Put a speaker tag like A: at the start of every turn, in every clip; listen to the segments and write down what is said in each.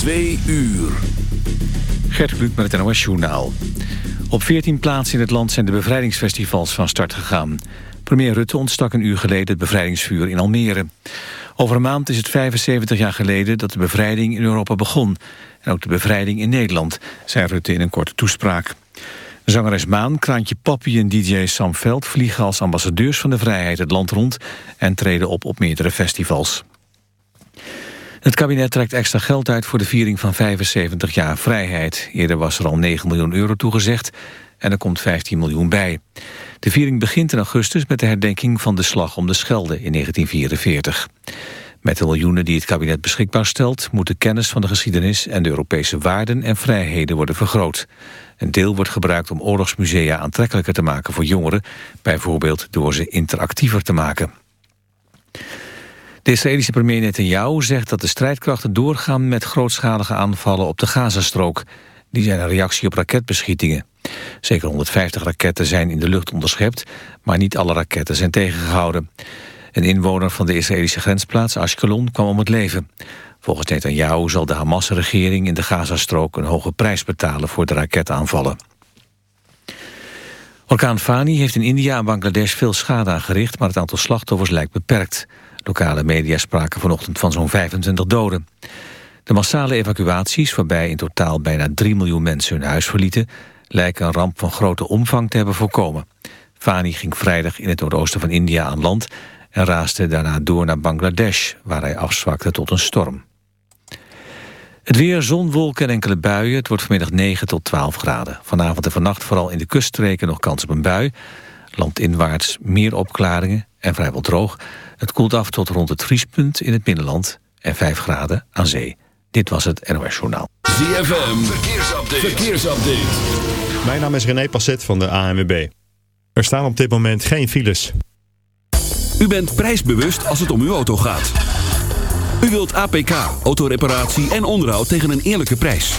A: Twee uur.
B: Gert Kluk met het NOS Journaal. Op 14 plaatsen in het land zijn de bevrijdingsfestivals van start gegaan. Premier Rutte ontstak een uur geleden het bevrijdingsvuur in Almere. Over een maand is het 75 jaar geleden dat de bevrijding in Europa begon. En ook de bevrijding in Nederland, zei Rutte in een korte toespraak. Zangeres Maan, Kraantje Papi en DJ Sam Veld vliegen als ambassadeurs van de vrijheid het land rond... en treden op op meerdere festivals. Het kabinet trekt extra geld uit voor de viering van 75 jaar vrijheid. Eerder was er al 9 miljoen euro toegezegd en er komt 15 miljoen bij. De viering begint in augustus met de herdenking van de slag om de Schelde in 1944. Met de miljoenen die het kabinet beschikbaar stelt... moet de kennis van de geschiedenis en de Europese waarden en vrijheden worden vergroot. Een deel wordt gebruikt om oorlogsmusea aantrekkelijker te maken voor jongeren... bijvoorbeeld door ze interactiever te maken. De Israëlische premier Netanyahu zegt dat de strijdkrachten doorgaan... met grootschalige aanvallen op de Gazastrook. Die zijn een reactie op raketbeschietingen. Zeker 150 raketten zijn in de lucht onderschept... maar niet alle raketten zijn tegengehouden. Een inwoner van de Israëlische grensplaats Ashkelon kwam om het leven. Volgens Netanyahu zal de Hamas-regering in de Gazastrook... een hoge prijs betalen voor de raketaanvallen. Orkaan Fani heeft in India en Bangladesh veel schade aangericht... maar het aantal slachtoffers lijkt beperkt. Lokale media spraken vanochtend van zo'n 25 doden. De massale evacuaties, waarbij in totaal bijna 3 miljoen mensen hun huis verlieten... lijken een ramp van grote omvang te hebben voorkomen. Fani ging vrijdag in het noordoosten van India aan land... en raasde daarna door naar Bangladesh, waar hij afzwakte tot een storm. Het weer, zon, wolken en enkele buien. Het wordt vanmiddag 9 tot 12 graden. Vanavond en vannacht vooral in de kuststreken nog kans op een bui. Landinwaarts meer opklaringen en vrijwel droog. Het koelt af tot rond het vriespunt in het binnenland en 5 graden aan zee. Dit was het NOS Journaal.
A: ZFM, verkeersupdate. verkeersupdate.
C: Mijn naam is René Passet van de ANWB. Er staan op dit moment geen files.
A: U bent prijsbewust als het om uw auto gaat. U wilt APK, autoreparatie en onderhoud tegen een eerlijke prijs.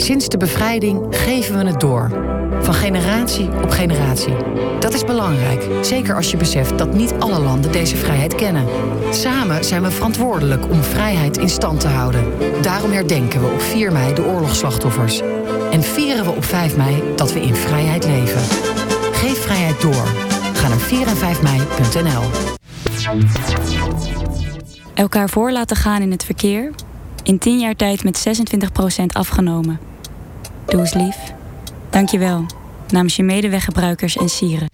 D: Sinds de bevrijding geven we het door. Van generatie op generatie. Dat is belangrijk, zeker als je beseft dat niet alle landen deze vrijheid kennen. Samen zijn we verantwoordelijk om vrijheid in stand te houden. Daarom herdenken we op 4 mei de oorlogsslachtoffers. En vieren we op 5 mei dat we in vrijheid leven. Geef vrijheid door. Ga naar 4 en 5 mei.nl.
E: Elkaar voor laten gaan in het verkeer. In 10 jaar tijd met 26% afgenomen. Doe eens lief. Dankjewel. Namens je medeweggebruikers en sieren.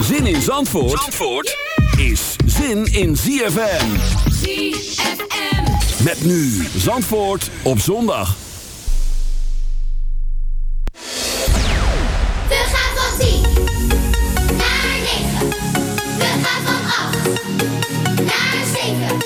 A: Zin in Zandvoort, Zandvoort is zin in ZFM.
F: ZFM.
A: Met nu Zandvoort op zondag.
F: We gaan van 10 naar 9. We gaan van 8 naar 7.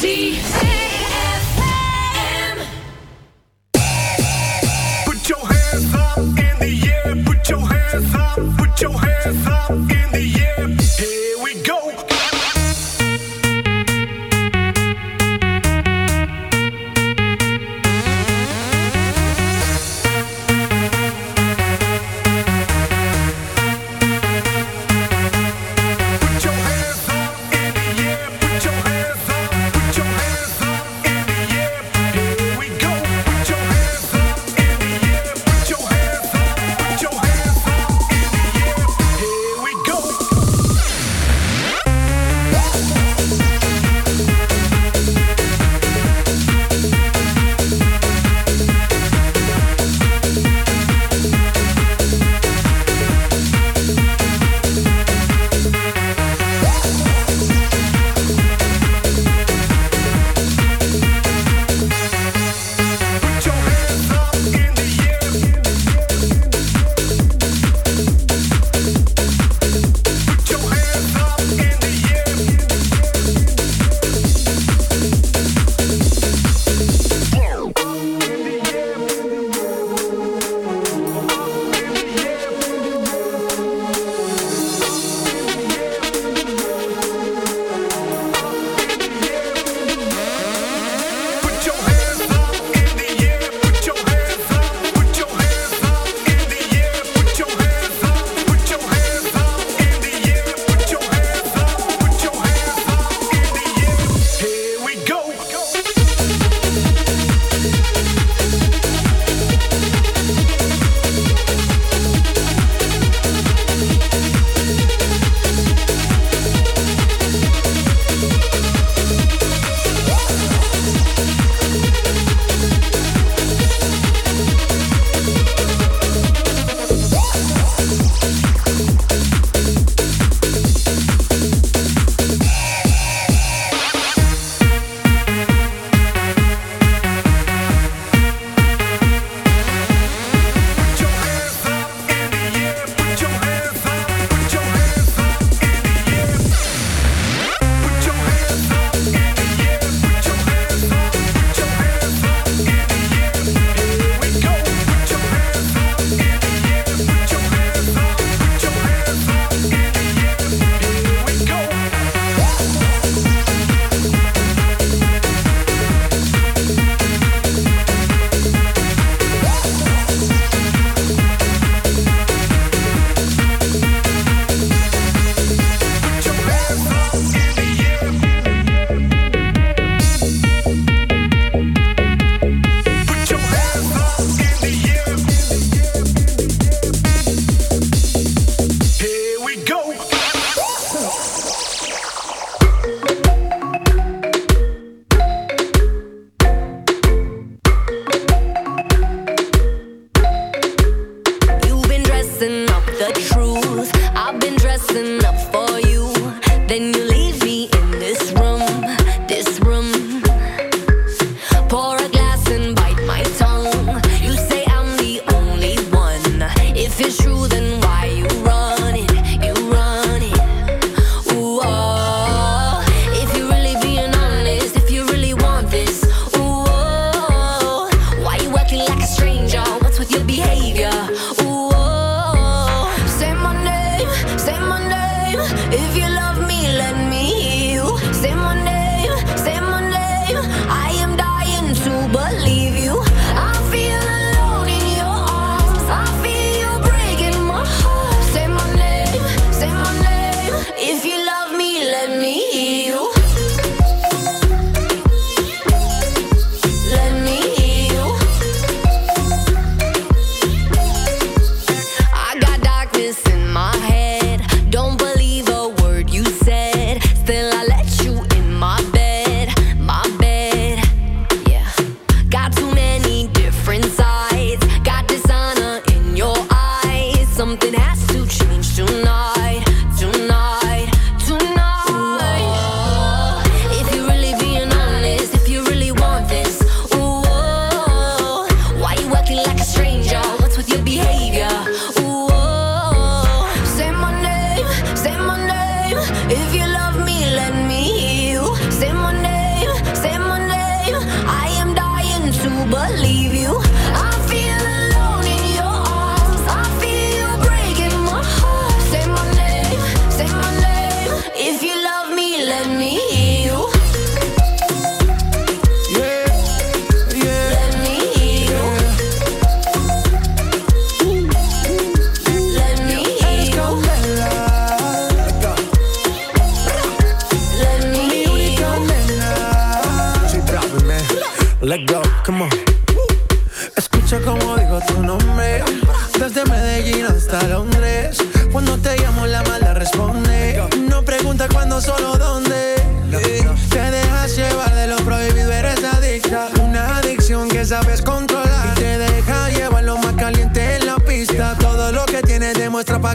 F: See.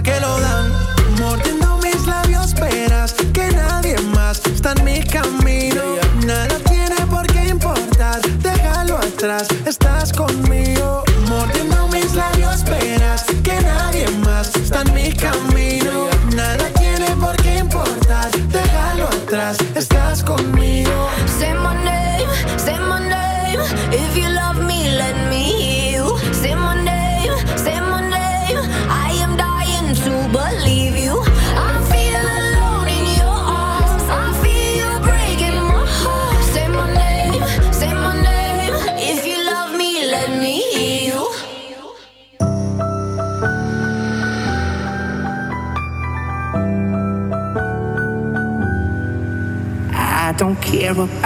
F: que lo dan.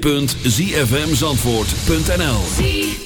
G: www.zfmzandvoort.nl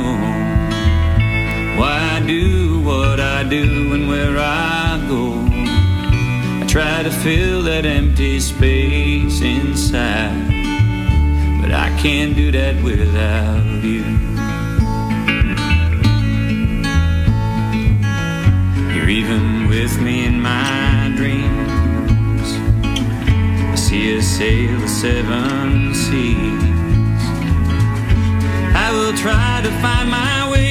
G: try to fill that empty space inside. But I can't do that without you. You're even with me in my dreams. I see a sail the seven seas. I will try to find my way.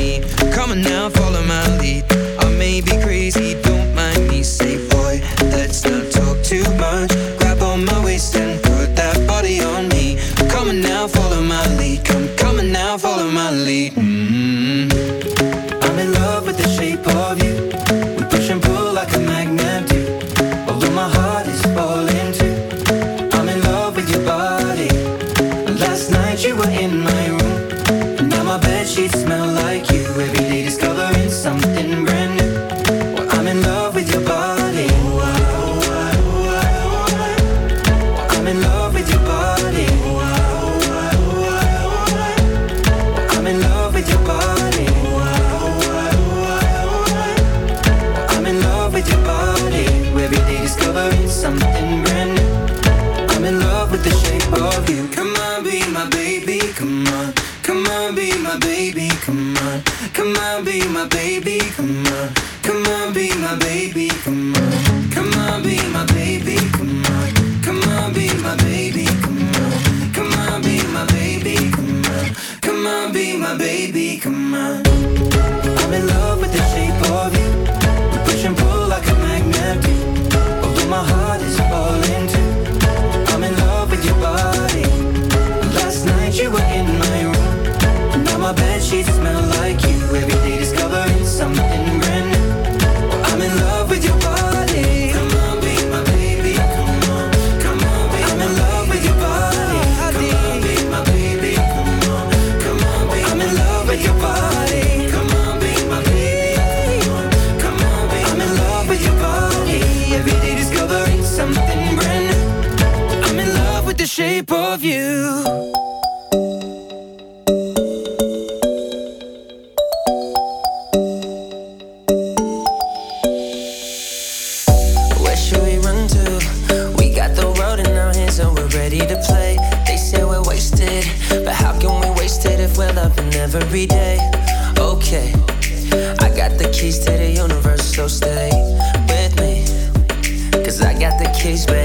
H: shape of you.
I: Where should we run to? We got the in our hands and we're ready to play. They say we're wasted, but how can we waste it if we're loving every day? Okay, I got the keys to the universe, so stay with me. Cause I got the keys, baby.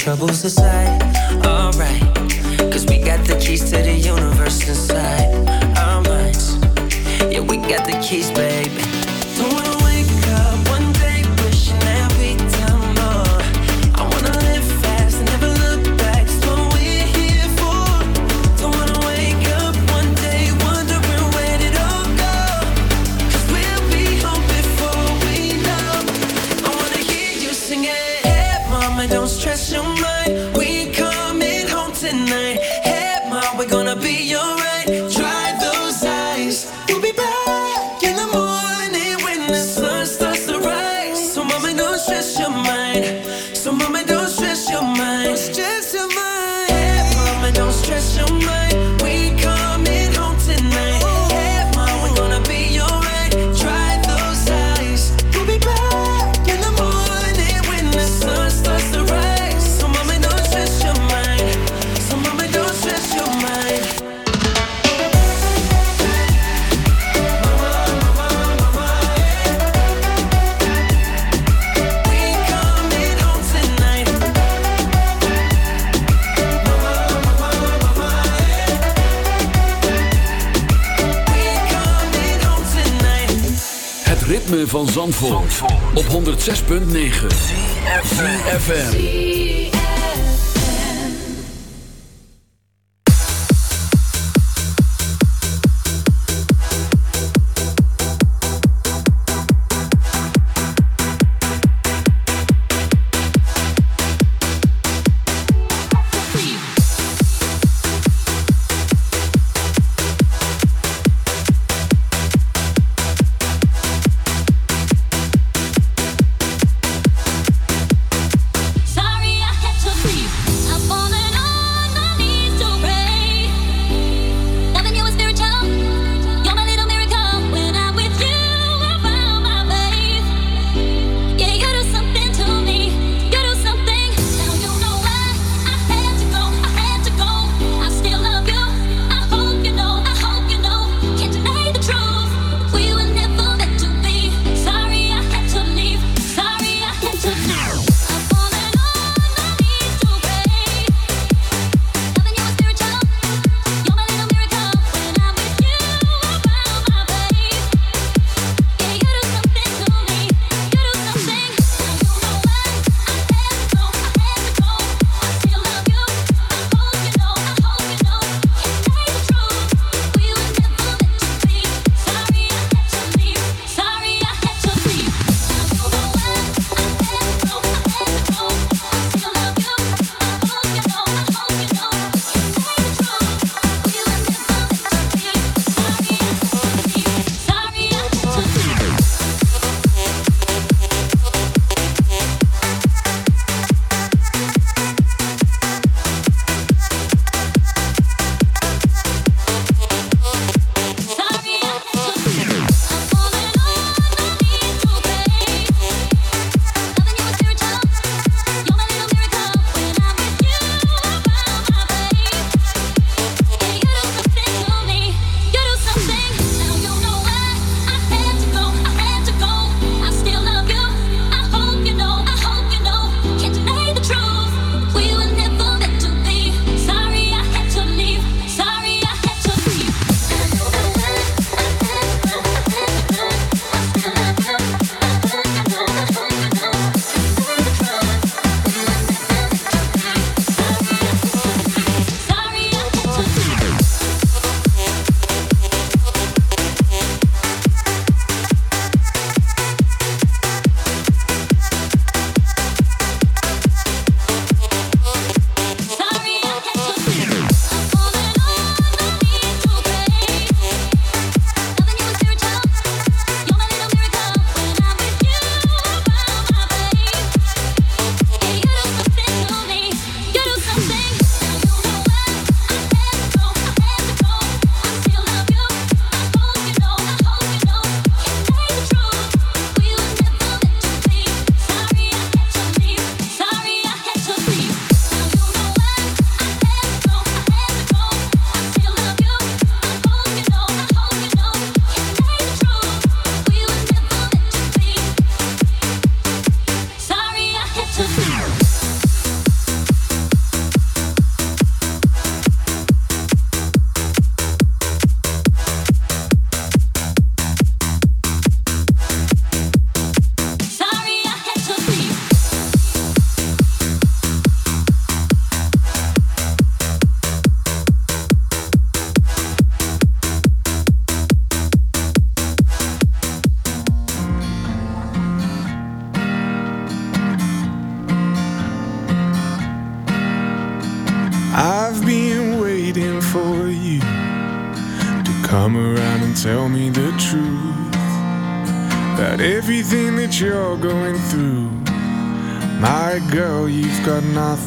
I: Troubles aside.
A: 106.9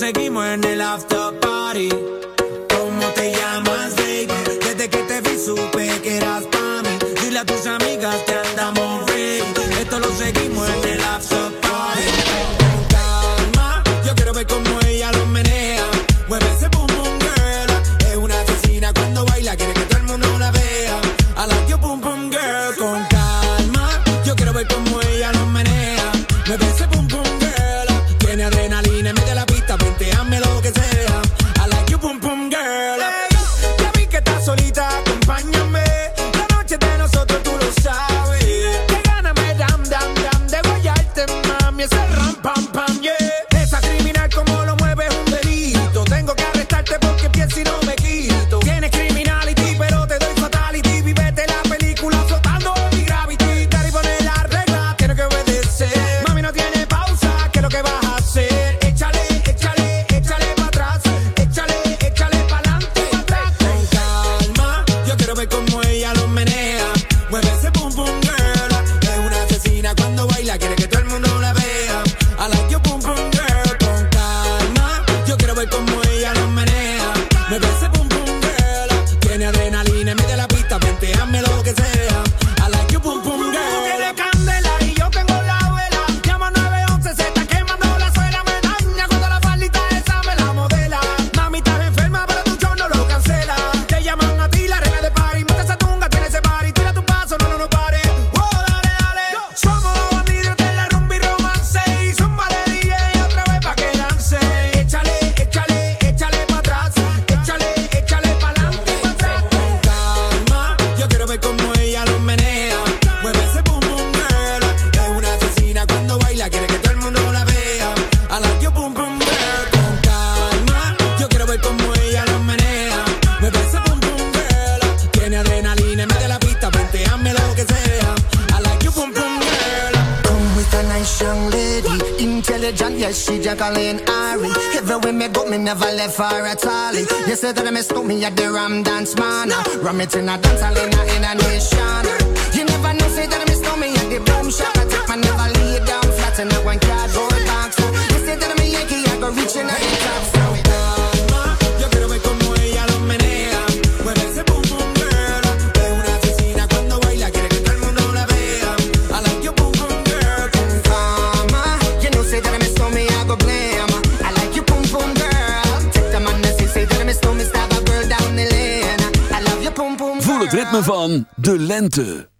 J: Seguimos en el after party. De
A: lente.